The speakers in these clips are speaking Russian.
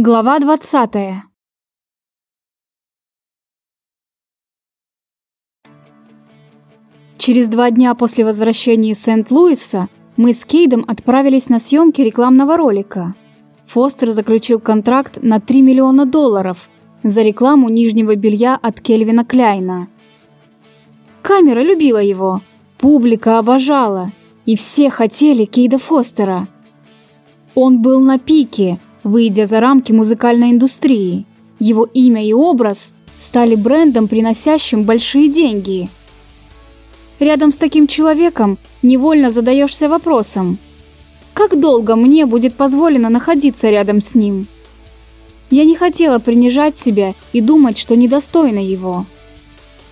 Глава двадцатая Через два дня после возвращения из Сент-Луиса мы с Кейдом отправились на съемки рекламного ролика. Фостер заключил контракт на 3 миллиона долларов за рекламу нижнего белья от Кельвина Кляйна. Камера любила его, публика обожала, и все хотели Кейда Фостера. Он был на пике, выйдя за рамки музыкальной индустрии. Его имя и образ стали брендом, приносящим большие деньги. Рядом с таким человеком невольно задаешься вопросом, как долго мне будет позволено находиться рядом с ним? Я не хотела принижать себя и думать, что недостойна его.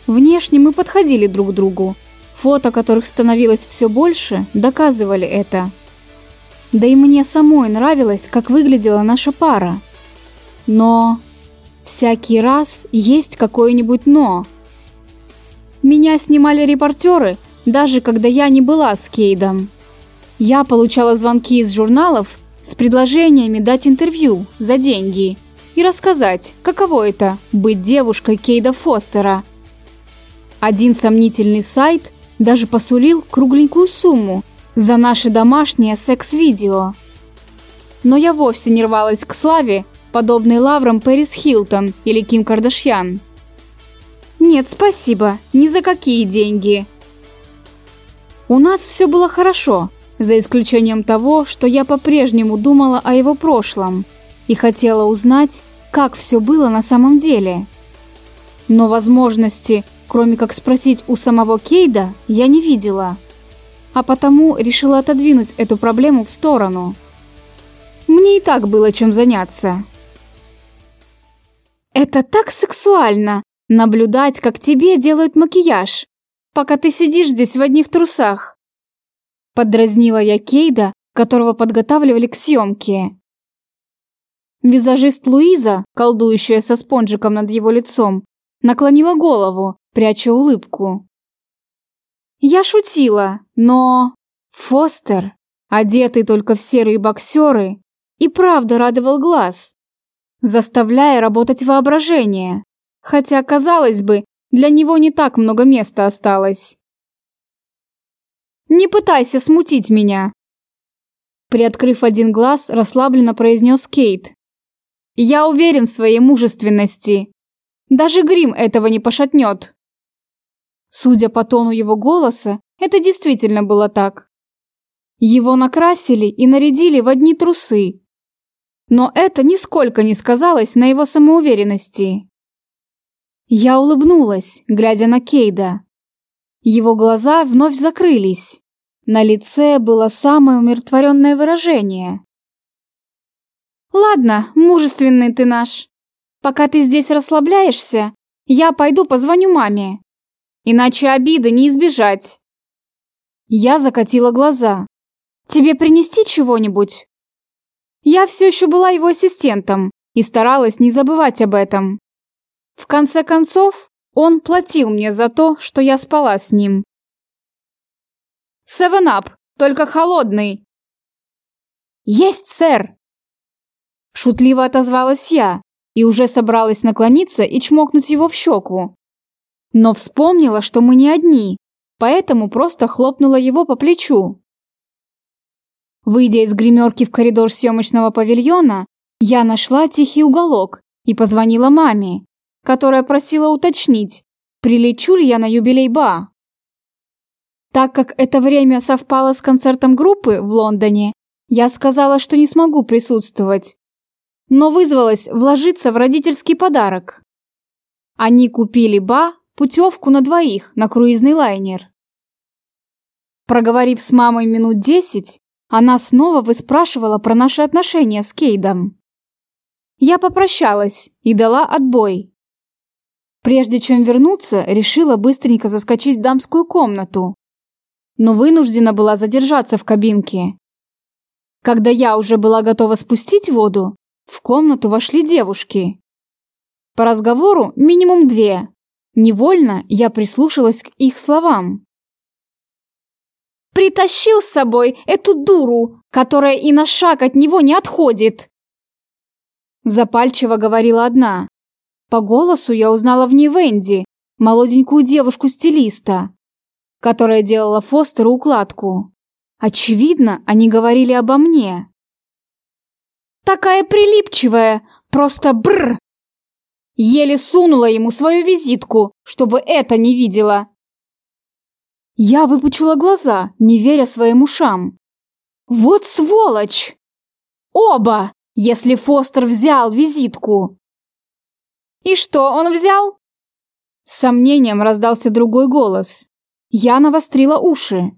Внешне мы подходили друг к другу. Фото, которых становилось все больше, доказывали это. Да и мне самой нравилось, как выглядела наша пара. Но всякий раз есть какое-нибудь «но». Меня снимали репортеры, даже когда я не была с Кейдом. Я получала звонки из журналов с предложениями дать интервью за деньги и рассказать, каково это – быть девушкой Кейда Фостера. Один сомнительный сайт даже посулил кругленькую сумму за наше домашнее секс-видео. Но я вовсе не рвалась к славе, подобной лаврам Пэрис Хилтон или Ким Кардашьян. Нет, спасибо, ни за какие деньги. У нас все было хорошо, за исключением того, что я по-прежнему думала о его прошлом и хотела узнать, как все было на самом деле. Но возможности, кроме как спросить у самого Кейда, я не видела. А потому решила отодвинуть эту проблему в сторону. Мне и так было чем заняться. Это так сексуально, Наблюдать, как тебе делают макияж, пока ты сидишь здесь в одних трусах. Подразнила я Кейда, которого подготавливали к съемке. Визажист Луиза, колдующая со спонжиком над его лицом, наклонила голову, пряча улыбку. Я шутила, но... Фостер, одетый только в серые боксеры, и правда радовал глаз, заставляя работать воображение. Хотя, казалось бы, для него не так много места осталось. «Не пытайся смутить меня!» Приоткрыв один глаз, расслабленно произнес Кейт. «Я уверен в своей мужественности. Даже грим этого не пошатнет». Судя по тону его голоса, это действительно было так. Его накрасили и нарядили в одни трусы. Но это нисколько не сказалось на его самоуверенности. Я улыбнулась, глядя на Кейда. Его глаза вновь закрылись. На лице было самое умиротворенное выражение. «Ладно, мужественный ты наш. Пока ты здесь расслабляешься, я пойду позвоню маме. Иначе обиды не избежать». Я закатила глаза. «Тебе принести чего-нибудь?» Я все еще была его ассистентом и старалась не забывать об этом. В конце концов, он платил мне за то, что я спала с ним. «Севен ап, только холодный!» «Есть, сэр!» Шутливо отозвалась я и уже собралась наклониться и чмокнуть его в щеку. Но вспомнила, что мы не одни, поэтому просто хлопнула его по плечу. Выйдя из гримерки в коридор съемочного павильона, я нашла тихий уголок и позвонила маме которая просила уточнить, прилечу ли я на юбилей Ба. Так как это время совпало с концертом группы в Лондоне, я сказала, что не смогу присутствовать, но вызвалась вложиться в родительский подарок. Они купили Ба путевку на двоих на круизный лайнер. Проговорив с мамой минут десять, она снова выспрашивала про наши отношения с Кейдом. Я попрощалась и дала отбой. Прежде чем вернуться, решила быстренько заскочить в дамскую комнату, но вынуждена была задержаться в кабинке. Когда я уже была готова спустить воду, в комнату вошли девушки. По разговору минимум две. Невольно я прислушалась к их словам. «Притащил с собой эту дуру, которая и на шаг от него не отходит!» Запальчиво говорила одна. По голосу я узнала в ней Венди, молоденькую девушку-стилиста, которая делала Фостеру укладку. Очевидно, они говорили обо мне. Такая прилипчивая, просто бр. Еле сунула ему свою визитку, чтобы это не видела. Я выпучила глаза, не веря своим ушам. Вот сволочь! Оба, если Фостер взял визитку. И что он взял? С сомнением раздался другой голос. Я навострила уши.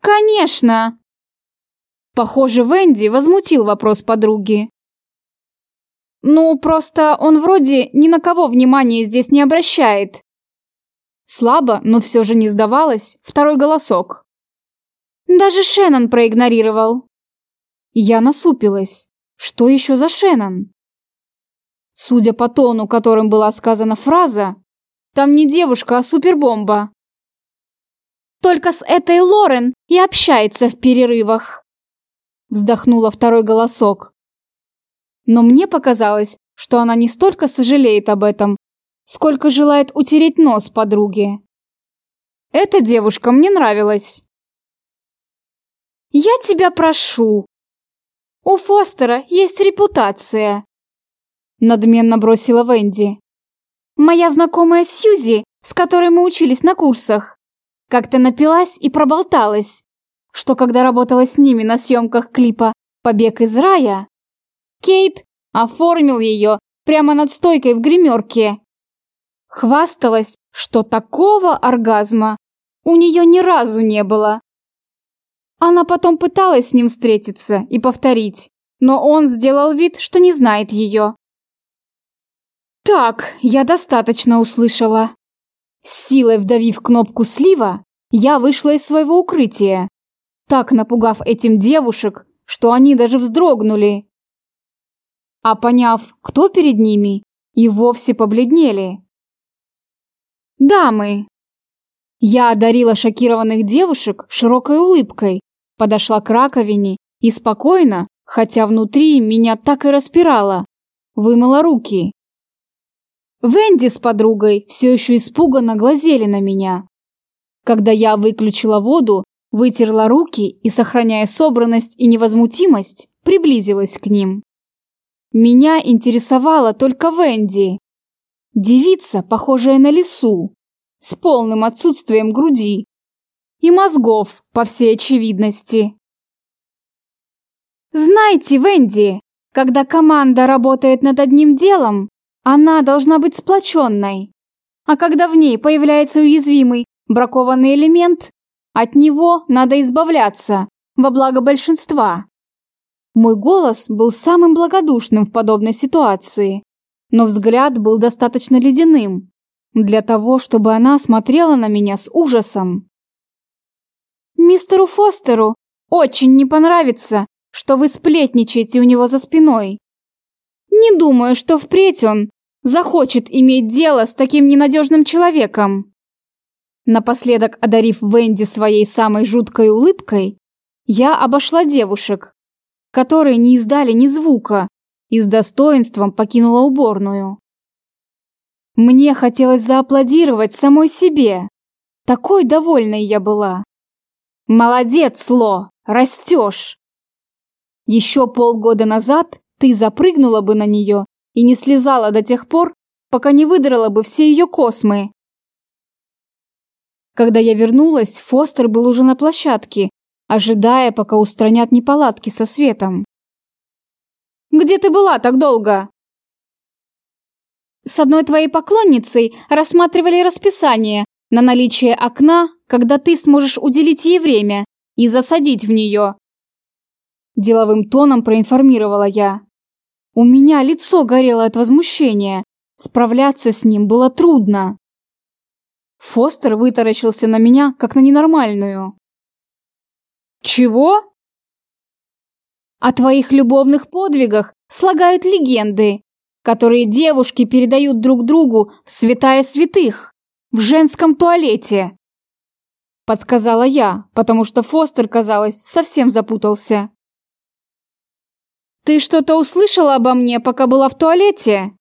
Конечно, Похоже, Венди возмутил вопрос подруги. Ну, просто он вроде ни на кого внимания здесь не обращает. Слабо, но все же не сдавалась, второй голосок. Даже Шеннон проигнорировал. Я насупилась. Что еще за Шеннон? Судя по тону, которым была сказана фраза, там не девушка, а супербомба. Только с этой Лорен и общается в перерывах вздохнула второй голосок. Но мне показалось, что она не столько сожалеет об этом, сколько желает утереть нос подруге. Эта девушка мне нравилась. «Я тебя прошу. У Фостера есть репутация», — надменно бросила Венди. «Моя знакомая Сьюзи, с которой мы учились на курсах, как-то напилась и проболталась, что когда работала с ними на съемках клипа «Побег из рая», Кейт оформил ее прямо над стойкой в гримерке. Хвасталась, что такого оргазма у нее ни разу не было. Она потом пыталась с ним встретиться и повторить, но он сделал вид, что не знает ее. Так, я достаточно услышала. С силой вдавив кнопку слива, я вышла из своего укрытия так напугав этим девушек, что они даже вздрогнули. А поняв, кто перед ними, и вовсе побледнели. «Дамы!» Я одарила шокированных девушек широкой улыбкой, подошла к раковине и спокойно, хотя внутри меня так и распирало, вымыла руки. Венди с подругой все еще испуганно глазели на меня. Когда я выключила воду, вытерла руки и, сохраняя собранность и невозмутимость, приблизилась к ним. Меня интересовала только Венди. Девица, похожая на лису, с полным отсутствием груди и мозгов, по всей очевидности. Знаете, Венди, когда команда работает над одним делом, она должна быть сплоченной. А когда в ней появляется уязвимый, бракованный элемент, от него надо избавляться, во благо большинства. Мой голос был самым благодушным в подобной ситуации, но взгляд был достаточно ледяным для того, чтобы она смотрела на меня с ужасом. Мистеру Фостеру очень не понравится, что вы сплетничаете у него за спиной. Не думаю, что впредь он захочет иметь дело с таким ненадежным человеком. Напоследок одарив Венди своей самой жуткой улыбкой, я обошла девушек, которые не издали ни звука, и с достоинством покинула уборную. Мне хотелось зааплодировать самой себе. Такой довольной я была. Молодец, Ло, растешь. Еще полгода назад ты запрыгнула бы на нее и не слезала до тех пор, пока не выдрала бы все ее космы. Когда я вернулась, Фостер был уже на площадке, ожидая, пока устранят неполадки со светом. «Где ты была так долго?» «С одной твоей поклонницей рассматривали расписание на наличие окна, когда ты сможешь уделить ей время и засадить в нее». Деловым тоном проинформировала я. У меня лицо горело от возмущения. Справляться с ним было трудно. Фостер вытаращился на меня, как на ненормальную. «Чего?» «О твоих любовных подвигах слагают легенды, которые девушки передают друг другу в святая святых, в женском туалете», подсказала я, потому что Фостер, казалось, совсем запутался. «Ты что-то услышала обо мне, пока была в туалете?»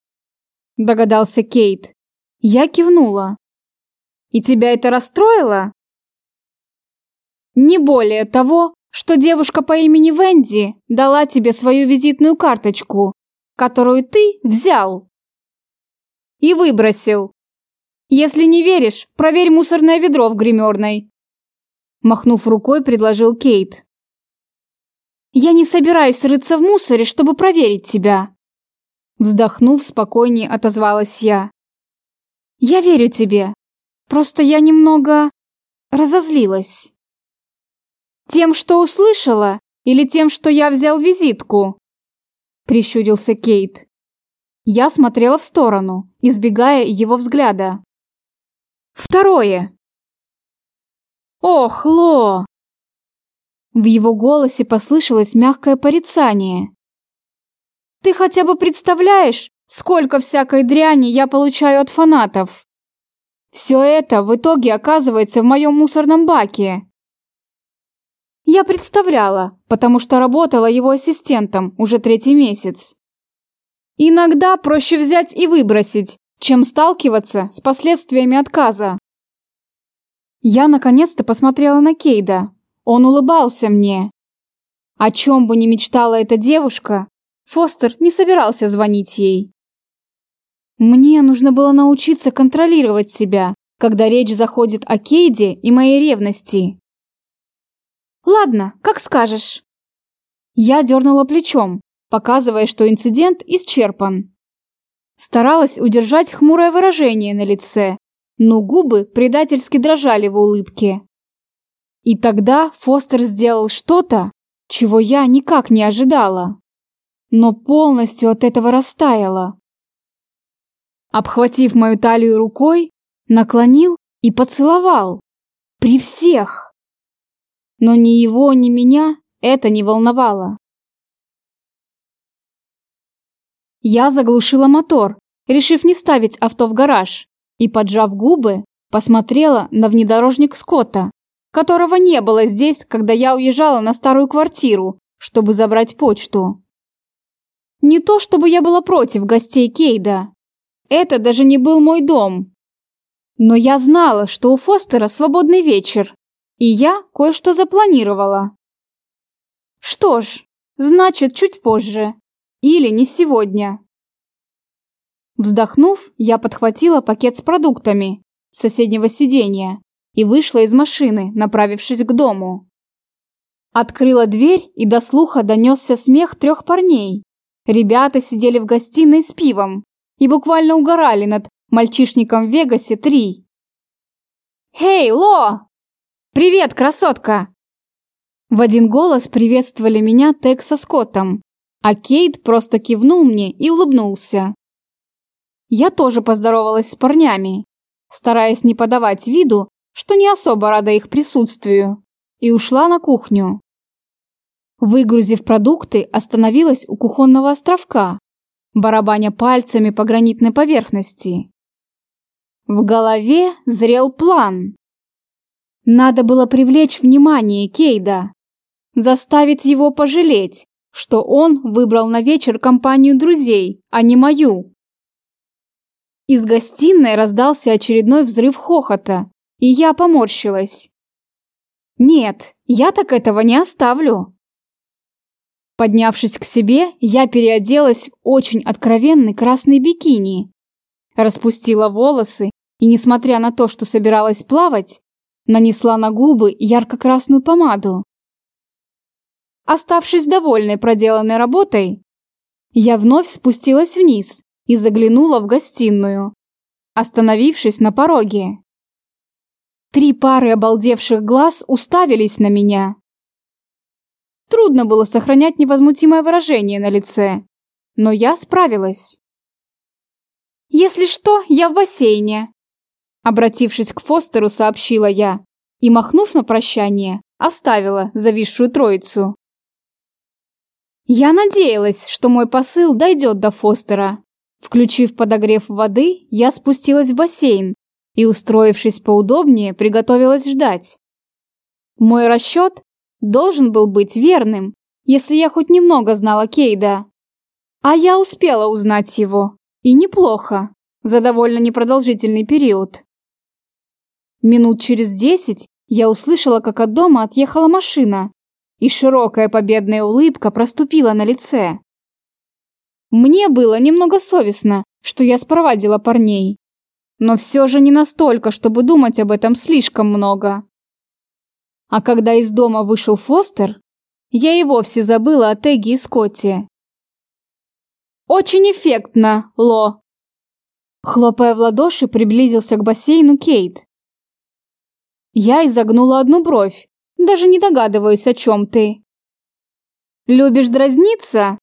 Догадался Кейт. Я кивнула. «И тебя это расстроило?» «Не более того, что девушка по имени Венди дала тебе свою визитную карточку, которую ты взял и выбросил. Если не веришь, проверь мусорное ведро в гримерной. Махнув рукой, предложил Кейт. Я не собираюсь рыться в мусоре, чтобы проверить тебя. Вздохнув, спокойнее отозвалась я. Я верю тебе. Просто я немного разозлилась. Тем, что услышала, или тем, что я взял визитку? Прищурился Кейт. Я смотрела в сторону, избегая его взгляда. Второе. Ох, Ло! В его голосе послышалось мягкое порицание. Ты хотя бы представляешь, сколько всякой дряни я получаю от фанатов? Все это в итоге оказывается в моем мусорном баке. Я представляла, потому что работала его ассистентом уже третий месяц. Иногда проще взять и выбросить, чем сталкиваться с последствиями отказа. Я наконец-то посмотрела на Кейда. Он улыбался мне. О чем бы ни мечтала эта девушка, Фостер не собирался звонить ей. Мне нужно было научиться контролировать себя, когда речь заходит о Кейде и моей ревности. «Ладно, как скажешь». Я дернула плечом, показывая, что инцидент исчерпан. Старалась удержать хмурое выражение на лице, но губы предательски дрожали в улыбке. И тогда Фостер сделал что-то, чего я никак не ожидала, но полностью от этого растаяла. Обхватив мою талию рукой, наклонил и поцеловал. При всех. Но ни его, ни меня это не волновало. Я заглушила мотор, решив не ставить авто в гараж, и, поджав губы, посмотрела на внедорожник Скотта, которого не было здесь, когда я уезжала на старую квартиру, чтобы забрать почту. Не то чтобы я была против гостей Кейда. Это даже не был мой дом. Но я знала, что у Фостера свободный вечер, и я кое-что запланировала. Что ж, значит, чуть позже. Или не сегодня. Вздохнув, я подхватила пакет с продуктами с соседнего сиденья и вышла из машины, направившись к дому. Открыла дверь, и до слуха донесся смех трех парней. Ребята сидели в гостиной с пивом и буквально угорали над мальчишником в Вегасе 3. «Хей, Ло! Привет, красотка!» В один голос приветствовали меня Тек со Скоттом, а Кейт просто кивнул мне и улыбнулся. Я тоже поздоровалась с парнями, стараясь не подавать виду, что не особо рада их присутствию, и ушла на кухню. Выгрузив продукты, остановилась у кухонного островка, барабаня пальцами по гранитной поверхности. В голове зрел план. Надо было привлечь внимание Кейда, заставить его пожалеть, что он выбрал на вечер компанию друзей, а не мою. Из гостиной раздался очередной взрыв хохота, и я поморщилась. Нет, я так этого не оставлю. Поднявшись к себе, я переоделась в очень откровенный красный бикини, распустила волосы и, несмотря на то, что собиралась плавать, нанесла на губы ярко-красную помаду. Оставшись довольной проделанной работой, я вновь спустилась вниз и заглянула в гостиную, остановившись на пороге. Три пары обалдевших глаз уставились на меня. Трудно было сохранять невозмутимое выражение на лице, но я справилась. «Если что, я в бассейне», обратившись к Фостеру, сообщила я и, махнув на прощание, оставила зависшую троицу. Я надеялась, что мой посыл дойдет до Фостера. Включив подогрев воды, я спустилась в бассейн и, устроившись поудобнее, приготовилась ждать. Мой расчет должен был быть верным, если я хоть немного знала Кейда. А я успела узнать его. И неплохо, за довольно непродолжительный период. Минут через десять я услышала, как от дома отъехала машина, и широкая победная улыбка проступила на лице. Мне было немного совестно, что я спровадила парней. Но все же не настолько, чтобы думать об этом слишком много. А когда из дома вышел Фостер, я и вовсе забыла о Теги и Скотте. «Очень эффектно, Ло!» Хлопая в ладоши, приблизился к бассейну Кейт. Я изогнула одну бровь, даже не догадываюсь, о чем ты. «Любишь дразниться?»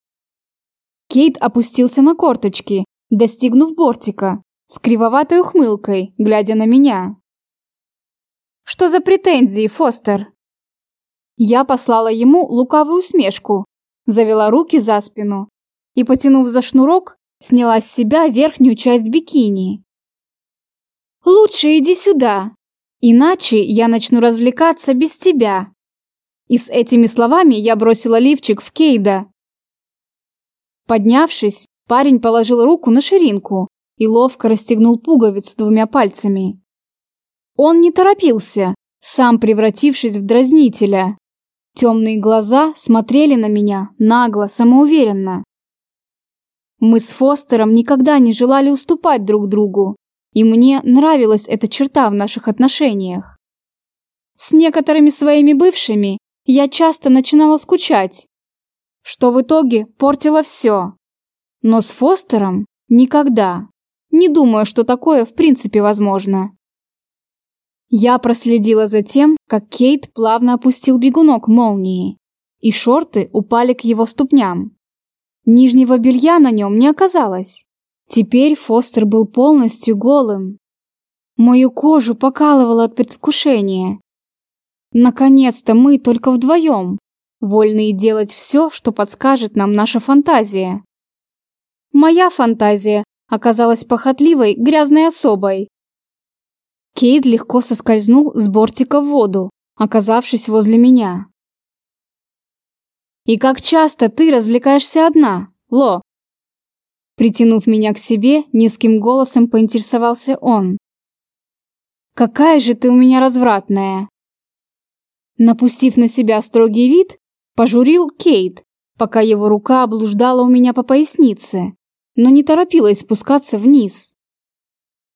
Кейт опустился на корточки, достигнув бортика, с кривоватой ухмылкой, глядя на меня. «Что за претензии, Фостер?» Я послала ему лукавую усмешку, завела руки за спину и, потянув за шнурок, сняла с себя верхнюю часть бикини. «Лучше иди сюда, иначе я начну развлекаться без тебя». И с этими словами я бросила лифчик в Кейда, Поднявшись, парень положил руку на ширинку и ловко расстегнул пуговицу двумя пальцами. Он не торопился, сам превратившись в дразнителя. Темные глаза смотрели на меня нагло, самоуверенно. Мы с Фостером никогда не желали уступать друг другу, и мне нравилась эта черта в наших отношениях. С некоторыми своими бывшими я часто начинала скучать, что в итоге портило все. Но с Фостером никогда. Не думаю, что такое в принципе возможно. Я проследила за тем, как Кейт плавно опустил бегунок молнии, и шорты упали к его ступням. Нижнего белья на нем не оказалось. Теперь Фостер был полностью голым. Мою кожу покалывало от предвкушения. Наконец-то мы только вдвоем, вольные делать все, что подскажет нам наша фантазия. Моя фантазия оказалась похотливой, грязной особой. Кейт легко соскользнул с бортика в воду, оказавшись возле меня. «И как часто ты развлекаешься одна, Ло?» Притянув меня к себе, низким голосом поинтересовался он. «Какая же ты у меня развратная!» Напустив на себя строгий вид, Пожурил Кейт, пока его рука облуждала у меня по пояснице, но не торопилась спускаться вниз.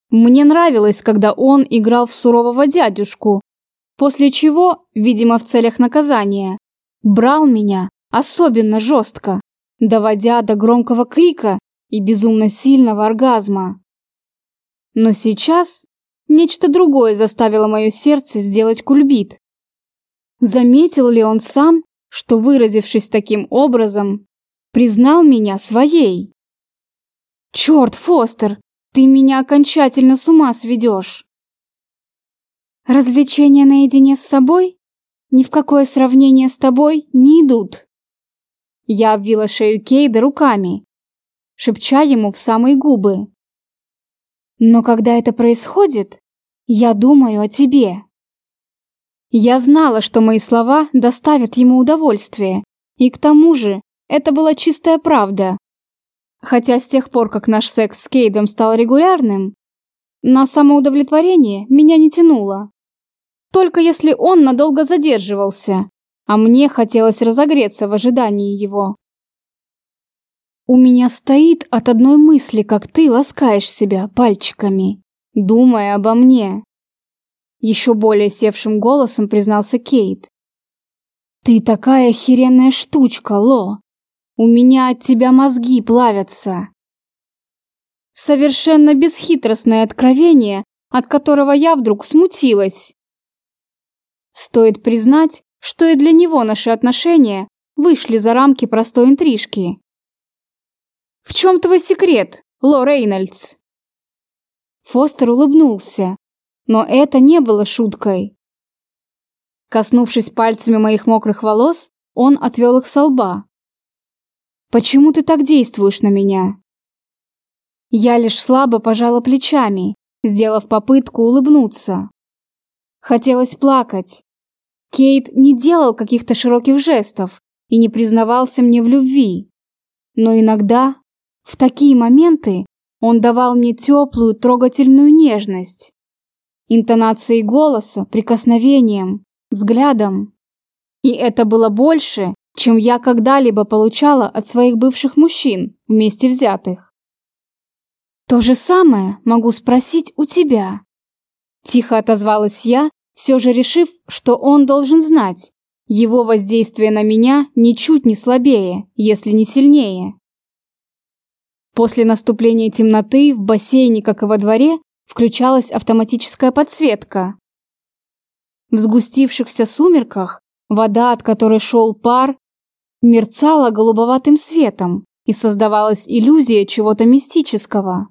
Мне нравилось, когда он играл в сурового дядюшку, после чего, видимо в целях наказания, брал меня особенно жестко, доводя до громкого крика и безумно сильного оргазма. Но сейчас нечто другое заставило мое сердце сделать кульбит. Заметил ли он сам, что, выразившись таким образом, признал меня своей. Черт, Фостер, ты меня окончательно с ума сведешь. Развлечения наедине с собой ни в какое сравнение с тобой не идут. Я обвила шею Кейда руками, шепча ему в самые губы. Но когда это происходит, я думаю о тебе. Я знала, что мои слова доставят ему удовольствие, и к тому же это была чистая правда. Хотя с тех пор, как наш секс с Кейдом стал регулярным, на самоудовлетворение меня не тянуло. Только если он надолго задерживался, а мне хотелось разогреться в ожидании его. У меня стоит от одной мысли, как ты ласкаешь себя пальчиками, думая обо мне. Еще более севшим голосом признался Кейт. «Ты такая херенная штучка, Ло! У меня от тебя мозги плавятся!» Совершенно бесхитростное откровение, от которого я вдруг смутилась. Стоит признать, что и для него наши отношения вышли за рамки простой интрижки. «В чем твой секрет, Ло Рейнольдс?» Фостер улыбнулся, но это не было шуткой. Коснувшись пальцами моих мокрых волос, он отвел их со лба. «Почему ты так действуешь на меня?» Я лишь слабо пожала плечами, сделав попытку улыбнуться. Хотелось плакать. Кейт не делал каких-то широких жестов, и не признавался мне в любви. Но иногда, в такие моменты, он давал мне теплую, трогательную нежность. Интонацией голоса, прикосновением, взглядом. И это было больше, чем я когда-либо получала от своих бывших мужчин, вместе взятых. То же самое могу спросить у тебя. Тихо отозвалась я, все же решив, что он должен знать. Его воздействие на меня ничуть не слабее, если не сильнее. После наступления темноты в бассейне, как и во дворе, включалась автоматическая подсветка. В сгустившихся сумерках вода, от которой шел пар, мерцала голубоватым светом, и создавалась иллюзия чего-то мистического.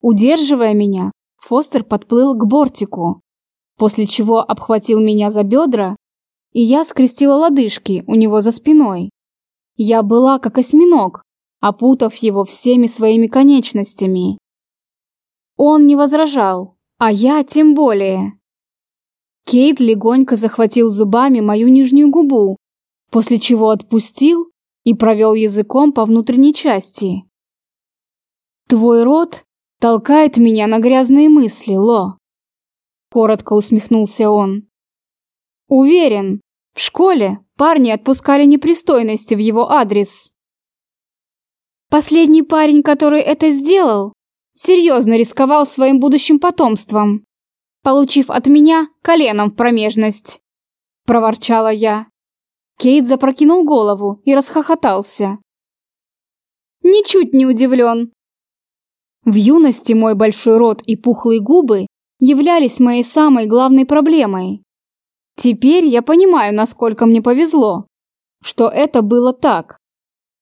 Удерживая меня, Фостер подплыл к бортику, после чего обхватил меня за бедра, и я скрестила лодыжки у него за спиной. Я была как осьминог, опутав его всеми своими конечностями. Он не возражал, а я тем более. Кейт легонько захватил зубами мою нижнюю губу, после чего отпустил и провел языком по внутренней части. «Твой рот толкает меня на грязные мысли, Ло», — коротко усмехнулся он. «Уверен, в школе парни отпускали непристойности в его адрес». Последний парень, который это сделал, серьезно рисковал своим будущим потомством, получив от меня коленом в промежность. Проворчала я. Кейт запрокинул голову и расхохотался. Ничуть не удивлен. В юности мой большой рот и пухлые губы являлись моей самой главной проблемой. Теперь я понимаю, насколько мне повезло, что это было так.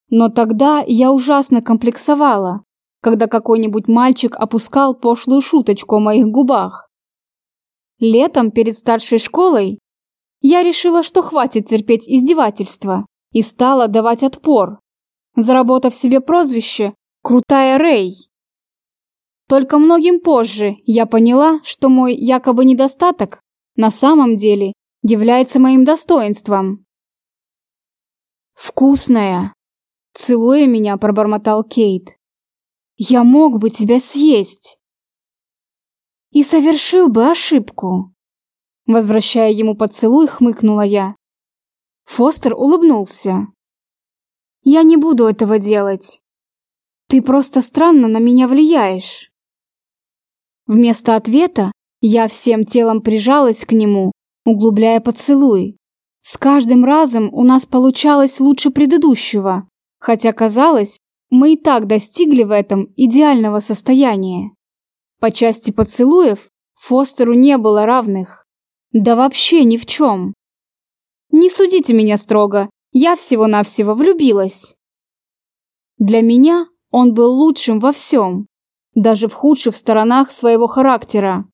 Но тогда я ужасно комплексовала, когда какой-нибудь мальчик опускал пошлую шуточку о моих губах. Летом перед старшей школой я решила, что хватит терпеть издевательства и стала давать отпор, заработав себе прозвище «Крутая Рэй». Только многим позже я поняла, что мой якобы недостаток на самом деле является моим достоинством. «Вкусная!» Целуя меня, пробормотал Кейт. Я мог бы тебя съесть. И совершил бы ошибку. Возвращая ему поцелуй, хмыкнула я. Фостер улыбнулся. Я не буду этого делать. Ты просто странно на меня влияешь. Вместо ответа я всем телом прижалась к нему, углубляя поцелуй. С каждым разом у нас получалось лучше предыдущего, хотя казалось, мы и так достигли в этом идеального состояния. По части поцелуев Фостеру не было равных. Да вообще ни в чем. Не судите меня строго, я всего-навсего влюбилась. Для меня он был лучшим во всем, даже в худших сторонах своего характера.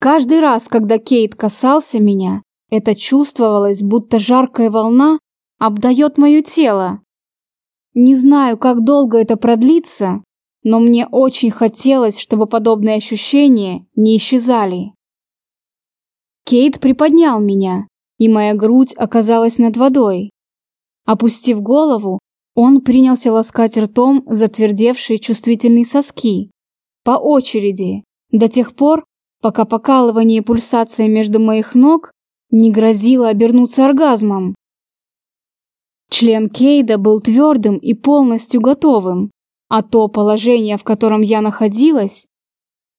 Каждый раз, когда Кейт касался меня, это чувствовалось, будто жаркая волна обдает мое тело, не знаю, как долго это продлится, но мне очень хотелось, чтобы подобные ощущения не исчезали. Кейт приподнял меня, и моя грудь оказалась над водой. Опустив голову, он принялся ласкать ртом затвердевшие чувствительные соски. По очереди, до тех пор, пока покалывание и пульсация между моих ног не грозило обернуться оргазмом. Член Кейда был твердым и полностью готовым, а то положение, в котором я находилась,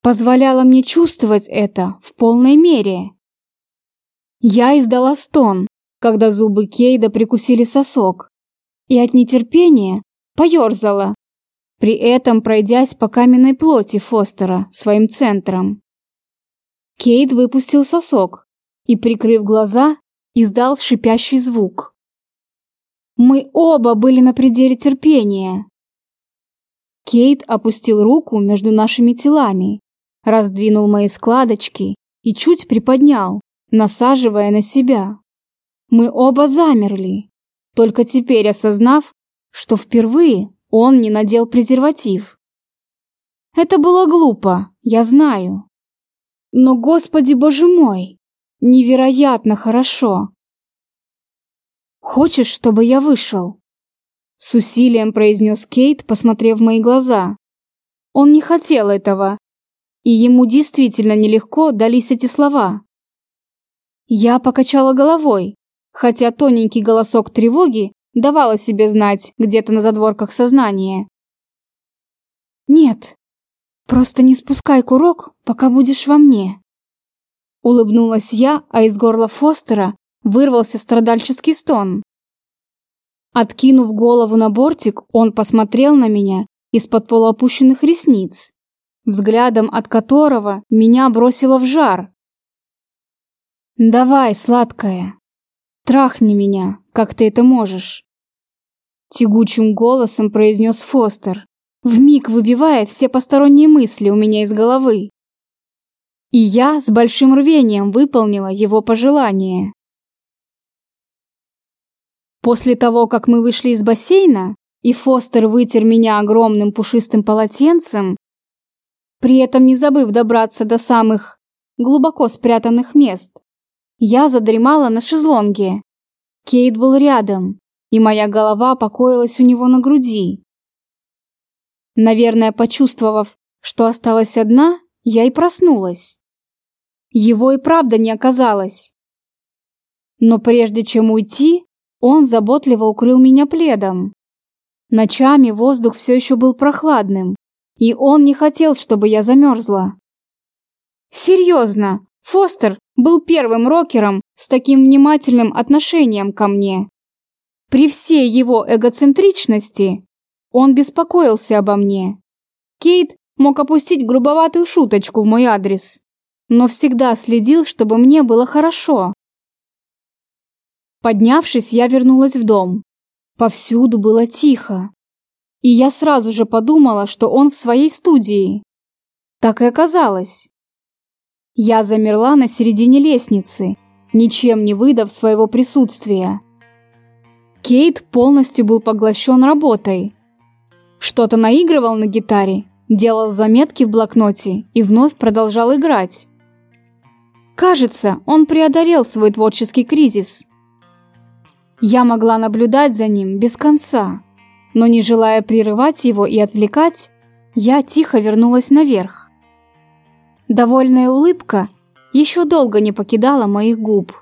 позволяло мне чувствовать это в полной мере. Я издала стон, когда зубы Кейда прикусили сосок, и от нетерпения поерзала, при этом пройдясь по каменной плоти Фостера своим центром. Кейд выпустил сосок и, прикрыв глаза, издал шипящий звук. Мы оба были на пределе терпения. Кейт опустил руку между нашими телами, раздвинул мои складочки и чуть приподнял, насаживая на себя. Мы оба замерли, только теперь осознав, что впервые он не надел презерватив. Это было глупо, я знаю. Но, Господи Боже мой, невероятно хорошо. «Хочешь, чтобы я вышел?» С усилием произнес Кейт, посмотрев в мои глаза. Он не хотел этого, и ему действительно нелегко дались эти слова. Я покачала головой, хотя тоненький голосок тревоги давал о себе знать где-то на задворках сознания. «Нет, просто не спускай курок, пока будешь во мне». Улыбнулась я, а из горла Фостера вырвался страдальческий стон. Откинув голову на бортик, он посмотрел на меня из-под полуопущенных ресниц, взглядом от которого меня бросило в жар. «Давай, сладкая, трахни меня, как ты это можешь», тягучим голосом произнес Фостер, вмиг выбивая все посторонние мысли у меня из головы. И я с большим рвением выполнила его пожелание. После того, как мы вышли из бассейна, и Фостер вытер меня огромным пушистым полотенцем, при этом не забыв добраться до самых глубоко спрятанных мест, я задремала на шезлонге. Кейт был рядом, и моя голова покоилась у него на груди. Наверное, почувствовав, что осталась одна, я и проснулась. Его и правда не оказалось. Но прежде чем уйти, он заботливо укрыл меня пледом. Ночами воздух все еще был прохладным, и он не хотел, чтобы я замерзла. Серьезно, Фостер был первым рокером с таким внимательным отношением ко мне. При всей его эгоцентричности он беспокоился обо мне. Кейт мог опустить грубоватую шуточку в мой адрес, но всегда следил, чтобы мне было хорошо. Поднявшись, я вернулась в дом. Повсюду было тихо. И я сразу же подумала, что он в своей студии. Так и оказалось. Я замерла на середине лестницы, ничем не выдав своего присутствия. Кейт полностью был поглощен работой. Что-то наигрывал на гитаре, делал заметки в блокноте и вновь продолжал играть. Кажется, он преодолел свой творческий кризис я могла наблюдать за ним без конца, но не желая прерывать его и отвлекать, я тихо вернулась наверх. Довольная улыбка еще долго не покидала моих губ.